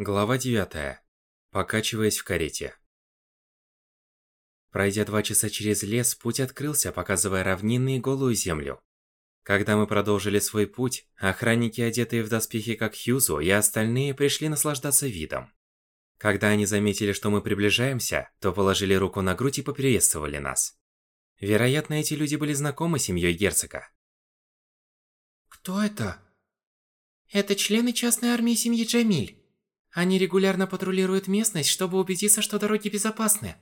Глава 9. Покачиваясь в карете. Пройдя два часа через лес, путь открылся, показывая равнинную и голую землю. Когда мы продолжили свой путь, охранники, одетые в доспехи как Хьюзу, и остальные пришли наслаждаться видом. Когда они заметили, что мы приближаемся, то положили руку на грудь и поприветствовали нас. Вероятно, эти люди были знакомы с семьей герцога. Кто это? Это члены частной армии семьи Джамиль. Они регулярно патрулируют местность, чтобы убедиться, что дороги безопасны.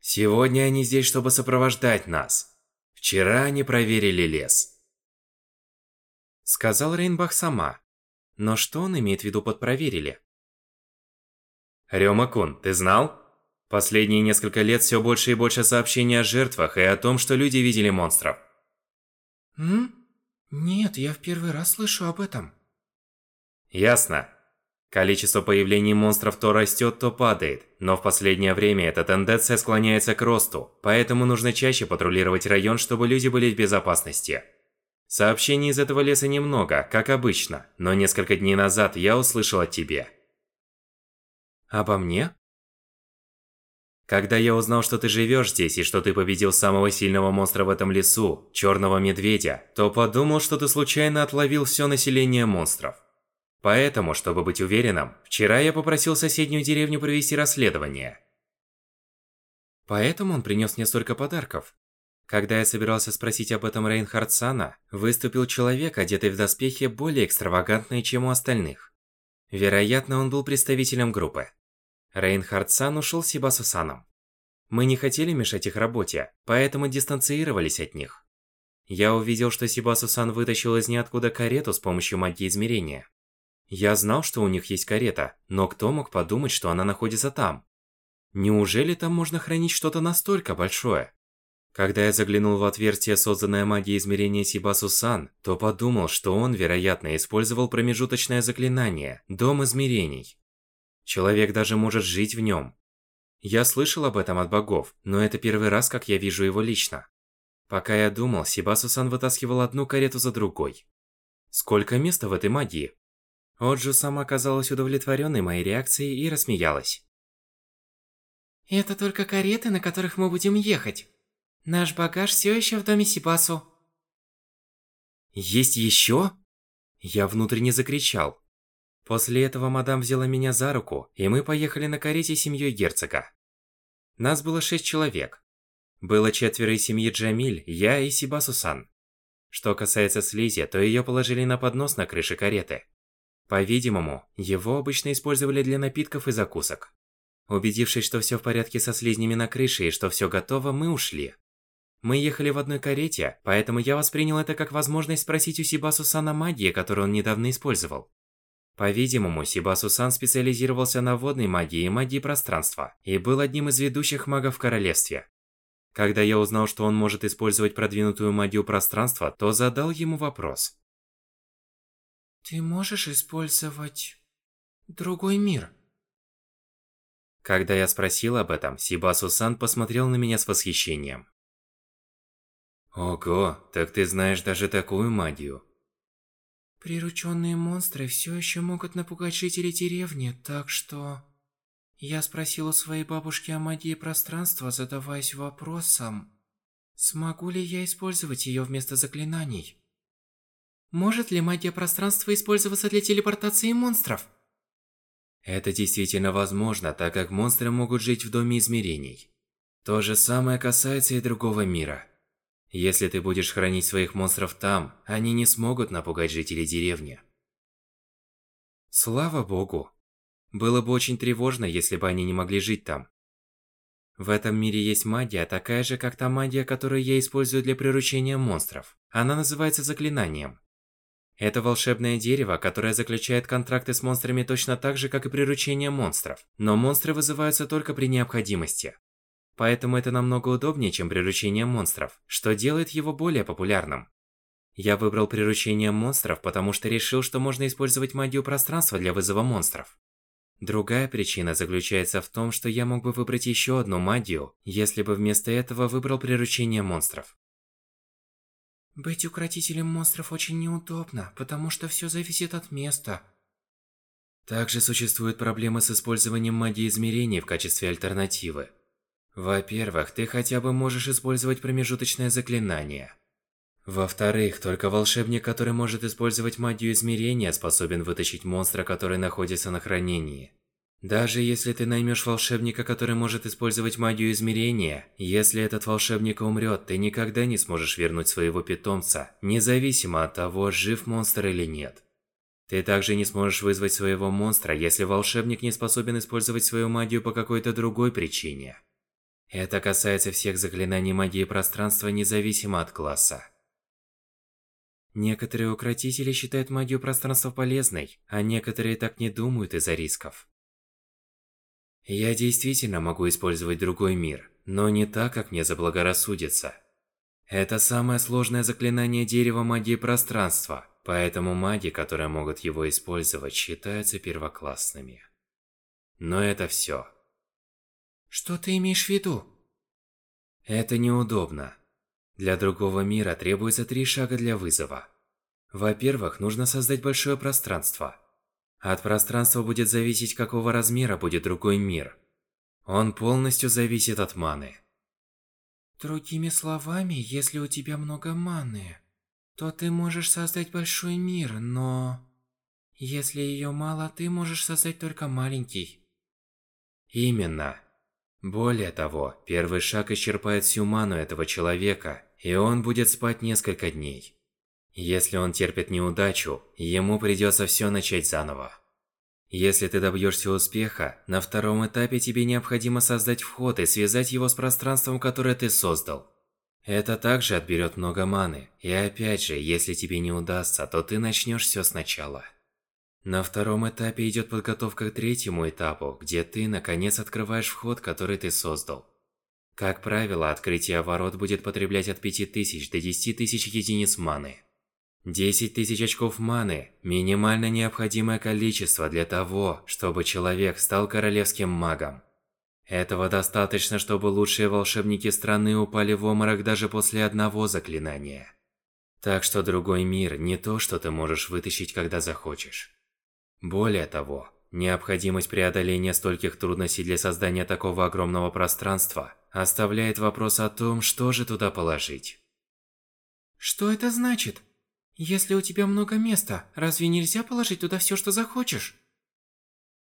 Сегодня они здесь, чтобы сопровождать нас. Вчера они проверили лес. Сказал Рейнбах сама. Но что он имеет в виду под проверили? Рёма-кун, ты знал? Последние несколько лет все больше и больше сообщений о жертвах и о том, что люди видели монстров. М? Нет, я в первый раз слышу об этом. Ясно. Количество появлений монстров то растет, то падает, но в последнее время эта тенденция склоняется к росту, поэтому нужно чаще патрулировать район, чтобы люди были в безопасности. Сообщений из этого леса немного, как обычно, но несколько дней назад я услышал от тебе. Обо мне? Когда я узнал, что ты живешь здесь и что ты победил самого сильного монстра в этом лесу, черного медведя, то подумал, что ты случайно отловил все население монстров. Поэтому, чтобы быть уверенным, вчера я попросил соседнюю деревню провести расследование. Поэтому он принес мне столько подарков. Когда я собирался спросить об этом Рейнхард Сана, выступил человек, одетый в доспехи более экстравагантные, чем у остальных. Вероятно, он был представителем группы. Рейнхард Сан ушел с Сибасу Саном. Мы не хотели мешать их работе, поэтому дистанцировались от них. Я увидел, что Сибасу Сан вытащил из ниоткуда карету с помощью магии измерения. Я знал, что у них есть карета, но кто мог подумать, что она находится там? Неужели там можно хранить что-то настолько большое? Когда я заглянул в отверстие, созданное магией измерения Сибасу-сан, то подумал, что он, вероятно, использовал промежуточное заклинание – Дом измерений. Человек даже может жить в нем. Я слышал об этом от богов, но это первый раз, как я вижу его лично. Пока я думал, Сибасу-сан вытаскивал одну карету за другой. Сколько места в этой магии? Оджу сама оказалась удовлетворенной моей реакцией и рассмеялась. Это только кареты, на которых мы будем ехать. Наш багаж все еще в доме Сибасу. Есть еще? Я внутренне закричал. После этого мадам взяла меня за руку, и мы поехали на карете с семьей герцога. Нас было шесть человек. Было четверо из семьи Джамиль, я и Сибасу-сан. Что касается слизи, то ее положили на поднос на крыше кареты. По-видимому, его обычно использовали для напитков и закусок. Убедившись, что все в порядке со слизнями на крыше и что все готово, мы ушли. Мы ехали в одной карете, поэтому я воспринял это как возможность спросить у Сибасу-сана магии, которую он недавно использовал. По-видимому, Сибасу-сан специализировался на водной магии и магии пространства, и был одним из ведущих магов в королевстве. Когда я узнал, что он может использовать продвинутую магию пространства, то задал ему вопрос. Ты можешь использовать... другой мир? Когда я спросил об этом, Сибасу-сан посмотрел на меня с восхищением. Ого, так ты знаешь даже такую магию. Прирученные монстры все еще могут напугать жителей деревни, так что... Я спросил у своей бабушки о магии пространства, задаваясь вопросом, смогу ли я использовать ее вместо заклинаний. Может ли магия пространства использоваться для телепортации монстров? Это действительно возможно, так как монстры могут жить в Доме Измерений. То же самое касается и другого мира. Если ты будешь хранить своих монстров там, они не смогут напугать жителей деревни. Слава богу. Было бы очень тревожно, если бы они не могли жить там. В этом мире есть магия, такая же, как та магия, которую я использую для приручения монстров. Она называется заклинанием. Это волшебное дерево, которое заключает контракты с монстрами точно так же, как и приручение монстров. Но монстры вызываются только при необходимости. Поэтому это намного удобнее, чем приручение монстров, что делает его более популярным. Я выбрал приручение монстров, потому что решил, что можно использовать магию пространства для вызова монстров. Другая причина заключается в том, что я мог бы выбрать еще одну магию, если бы вместо этого выбрал приручение монстров. Быть укротителем монстров очень неудобно, потому что все зависит от места. Также существуют проблемы с использованием магии измерений в качестве альтернативы. Во-первых, ты хотя бы можешь использовать промежуточное заклинание. Во-вторых, только волшебник, который может использовать магию измерения, способен вытащить монстра, который находится на хранении. Даже если ты наймешь волшебника, который может использовать магию измерения, если этот волшебник умрет, ты никогда не сможешь вернуть своего питомца, независимо от того, жив монстр или нет. Ты также не сможешь вызвать своего монстра, если волшебник не способен использовать свою магию по какой-то другой причине. Это касается всех заклинаний магии пространства, независимо от класса. Некоторые укротители считают магию пространства полезной, а некоторые так не думают из-за рисков. Я действительно могу использовать другой мир, но не так, как мне заблагорассудится. Это самое сложное заклинание дерева магии пространства, поэтому маги, которые могут его использовать, считаются первоклассными. Но это все. Что ты имеешь в виду? Это неудобно. Для другого мира требуется три шага для вызова. Во-первых, нужно создать большое пространство – от пространства будет зависеть, какого размера будет другой мир. Он полностью зависит от маны. Другими словами, если у тебя много маны, то ты можешь создать большой мир, но... Если ее мало, ты можешь создать только маленький. Именно. Более того, первый шаг исчерпает всю ману этого человека, и он будет спать несколько дней. Если он терпит неудачу, ему придется все начать заново. Если ты добьешься успеха, на втором этапе тебе необходимо создать вход и связать его с пространством, которое ты создал. Это также отберет много маны, и опять же, если тебе не удастся, то ты начнешь все сначала. На втором этапе идет подготовка к третьему этапу, где ты, наконец, открываешь вход, который ты создал. Как правило, открытие ворот будет потреблять от 5000 до 10 тысяч единиц маны. 10 тысяч очков маны – минимально необходимое количество для того, чтобы человек стал королевским магом. Этого достаточно, чтобы лучшие волшебники страны упали в оморок даже после одного заклинания. Так что другой мир не то, что ты можешь вытащить, когда захочешь. Более того, необходимость преодоления стольких трудностей для создания такого огромного пространства оставляет вопрос о том, что же туда положить. Что это значит? Если у тебя много места, разве нельзя положить туда все, что захочешь?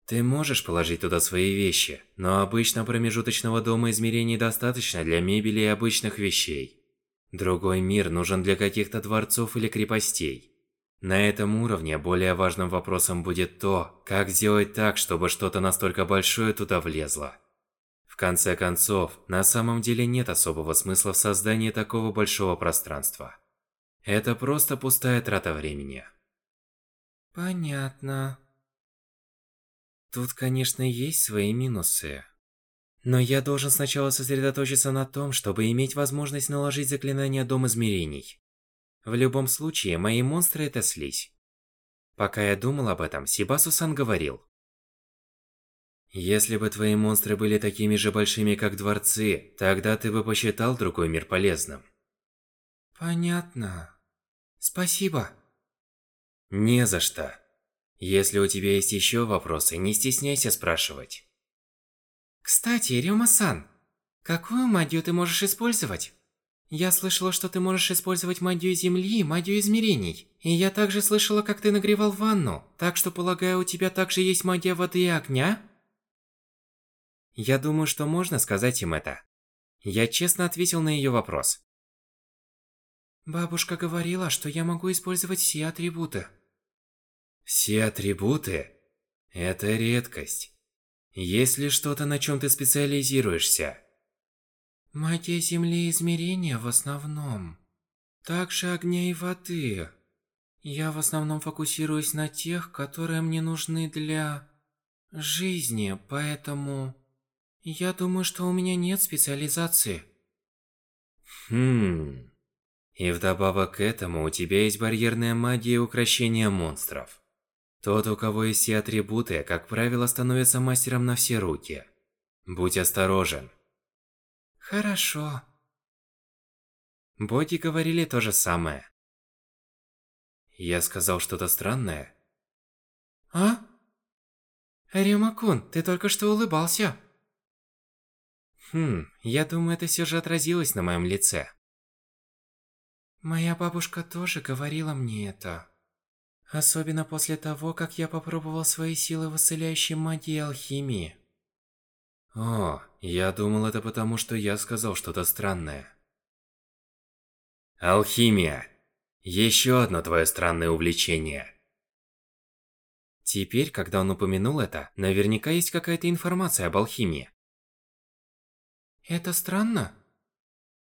Ты можешь положить туда свои вещи, но обычно промежуточного дома измерений достаточно для мебели и обычных вещей. Другой мир нужен для каких-то дворцов или крепостей. На этом уровне более важным вопросом будет то, как сделать так, чтобы что-то настолько большое туда влезло. В конце концов, на самом деле нет особого смысла в создании такого большого пространства. Это просто пустая трата времени. Понятно. Тут, конечно, есть свои минусы. Но я должен сначала сосредоточиться на том, чтобы иметь возможность наложить заклинание Дом Измерений. В любом случае, мои монстры это слизь. Пока я думал об этом, Сибасу-сан говорил. Если бы твои монстры были такими же большими, как дворцы, тогда ты бы посчитал другой мир полезным. Понятно. Спасибо. Не за что. Если у тебя есть еще вопросы, не стесняйся спрашивать. Кстати, Рюма-сан, какую магию ты можешь использовать? Я слышала, что ты можешь использовать магию Земли и магию измерений. И я также слышала, как ты нагревал ванну, так что, полагаю, у тебя также есть магия воды и огня? Я думаю, что можно сказать им это. Я честно ответил на ее вопрос. Бабушка говорила, что я могу использовать все атрибуты. Все атрибуты? Это редкость. Есть ли что-то, на чем ты специализируешься? Магия Земли и измерения в основном. Также огня и воды. Я в основном фокусируюсь на тех, которые мне нужны для... жизни, поэтому... Я думаю, что у меня нет специализации. Хм... И вдобавок к этому у тебя есть барьерная магия укрощения монстров. Тот, у кого есть все атрибуты, как правило, становится мастером на все руки. Будь осторожен. Хорошо. Боги говорили то же самое. Я сказал что-то странное? А? Рюма-кун, ты только что улыбался. Хм, я думаю, это все же отразилось на моем лице. Моя бабушка тоже говорила мне это. Особенно после того, как я попробовал свои силы в исцеляющей магии и алхимии. О, я думал это потому, что я сказал что-то странное. Алхимия. Еще одно твое странное увлечение. Теперь, когда он упомянул это, наверняка есть какая-то информация об алхимии. Это странно?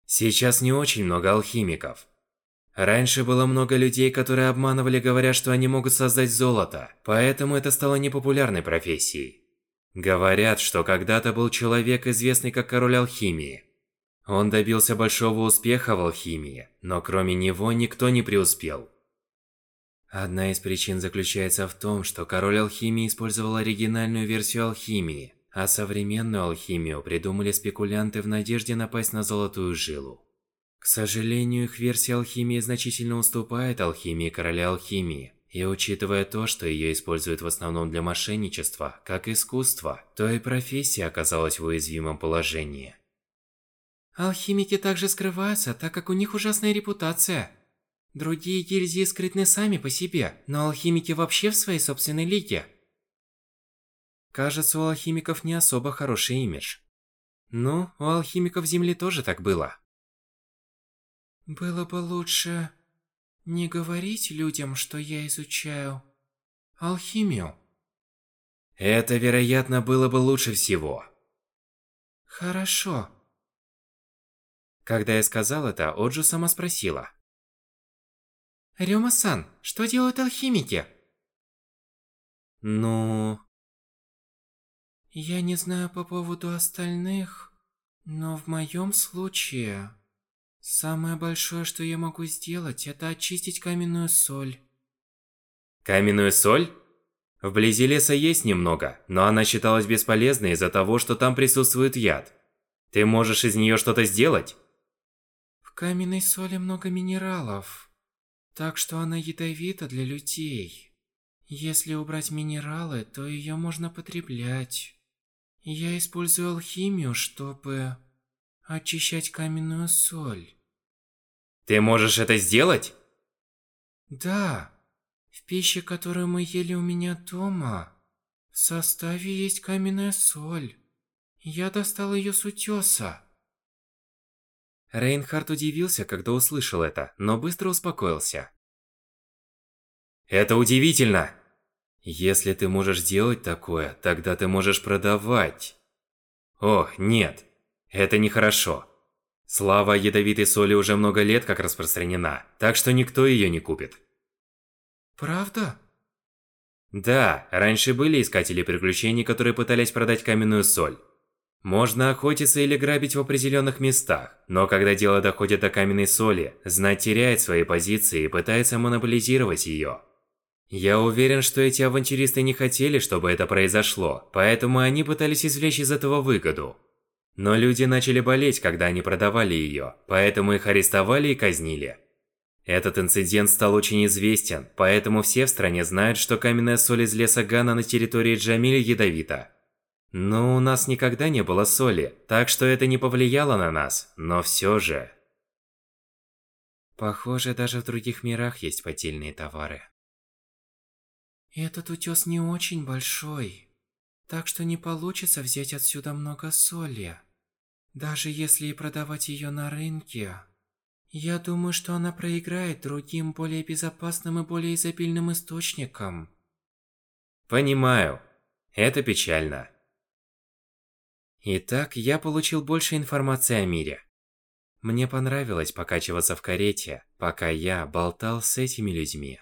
Сейчас не очень много алхимиков. Раньше было много людей, которые обманывали, говоря, что они могут создать золото, поэтому это стало непопулярной профессией. Говорят, что когда-то был человек, известный как король алхимии. Он добился большого успеха в алхимии, но кроме него никто не преуспел. Одна из причин заключается в том, что король алхимии использовал оригинальную версию алхимии, а современную алхимию придумали спекулянты в надежде напасть на золотую жилу. Сожалению, их версия алхимии значительно уступает алхимии короля алхимии. И учитывая то, что ее используют в основном для мошенничества, как искусство, то и профессия оказалась в уязвимом положении. Алхимики также скрываются, так как у них ужасная репутация. Другие гильдии скрытны сами по себе, но алхимики вообще в своей собственной лиге. Кажется, у алхимиков не особо хороший имидж. Ну, у алхимиков Земли тоже так было. Было бы лучше не говорить людям, что я изучаю алхимию. Это, вероятно, было бы лучше всего. Хорошо. Когда я сказал это, Оджу сама спросила. Рёма-сан, что делают алхимики? Ну... Я не знаю по поводу остальных, но в моем случае... Самое большое, что я могу сделать, это очистить каменную соль. Каменную соль? Вблизи леса есть немного, но она считалась бесполезной из-за того, что там присутствует яд. Ты можешь из нее что-то сделать? В каменной соли много минералов, так что она ядовита для людей. Если убрать минералы, то ее можно потреблять. Я использую алхимию, чтобы очищать каменную соль. Ты можешь это сделать? Да. В пище, которую мы ели у меня дома, в составе есть каменная соль. Я достал ее с утеса. Рейнхард удивился, когда услышал это, но быстро успокоился. Это удивительно! Если ты можешь делать такое, тогда ты можешь продавать. О, нет. Это нехорошо. Слава о ядовитой соли уже много лет как распространена, так что никто ее не купит. Правда? Да, раньше были искатели приключений, которые пытались продать каменную соль. Можно охотиться или грабить в определенных местах, но когда дело доходит до каменной соли, знать теряет свои позиции и пытается монополизировать ее. Я уверен, что эти авантюристы не хотели, чтобы это произошло, поэтому они пытались извлечь из этого выгоду. Но люди начали болеть, когда они продавали ее, поэтому их арестовали и казнили. Этот инцидент стал очень известен, поэтому все в стране знают, что каменная соль из леса Гана на территории Джамиля ядовита. Но у нас никогда не было соли, так что это не повлияло на нас, но все же... Похоже, даже в других мирах есть поддельные товары. Этот утес не очень большой, так что не получится взять отсюда много соли. Даже если и продавать ее на рынке, я думаю, что она проиграет другим более безопасным и более изобильным источникам. Понимаю. Это печально. Итак, я получил больше информации о мире. Мне понравилось покачиваться в карете, пока я болтал с этими людьми.